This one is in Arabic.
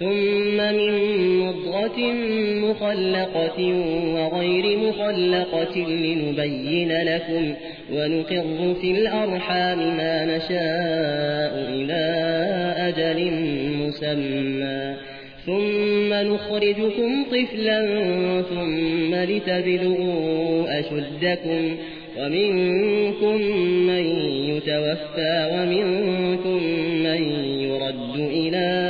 ثم من مضغة مخلقة وغير مخلقة لنبين لكم ونقر في الأرحام ما نشاء إلى أجل مسمى. ثم نخرجكم طفلا ثم لتبلغوا أشدكم ومنكم من يتوفى ومنكم من يرد إلى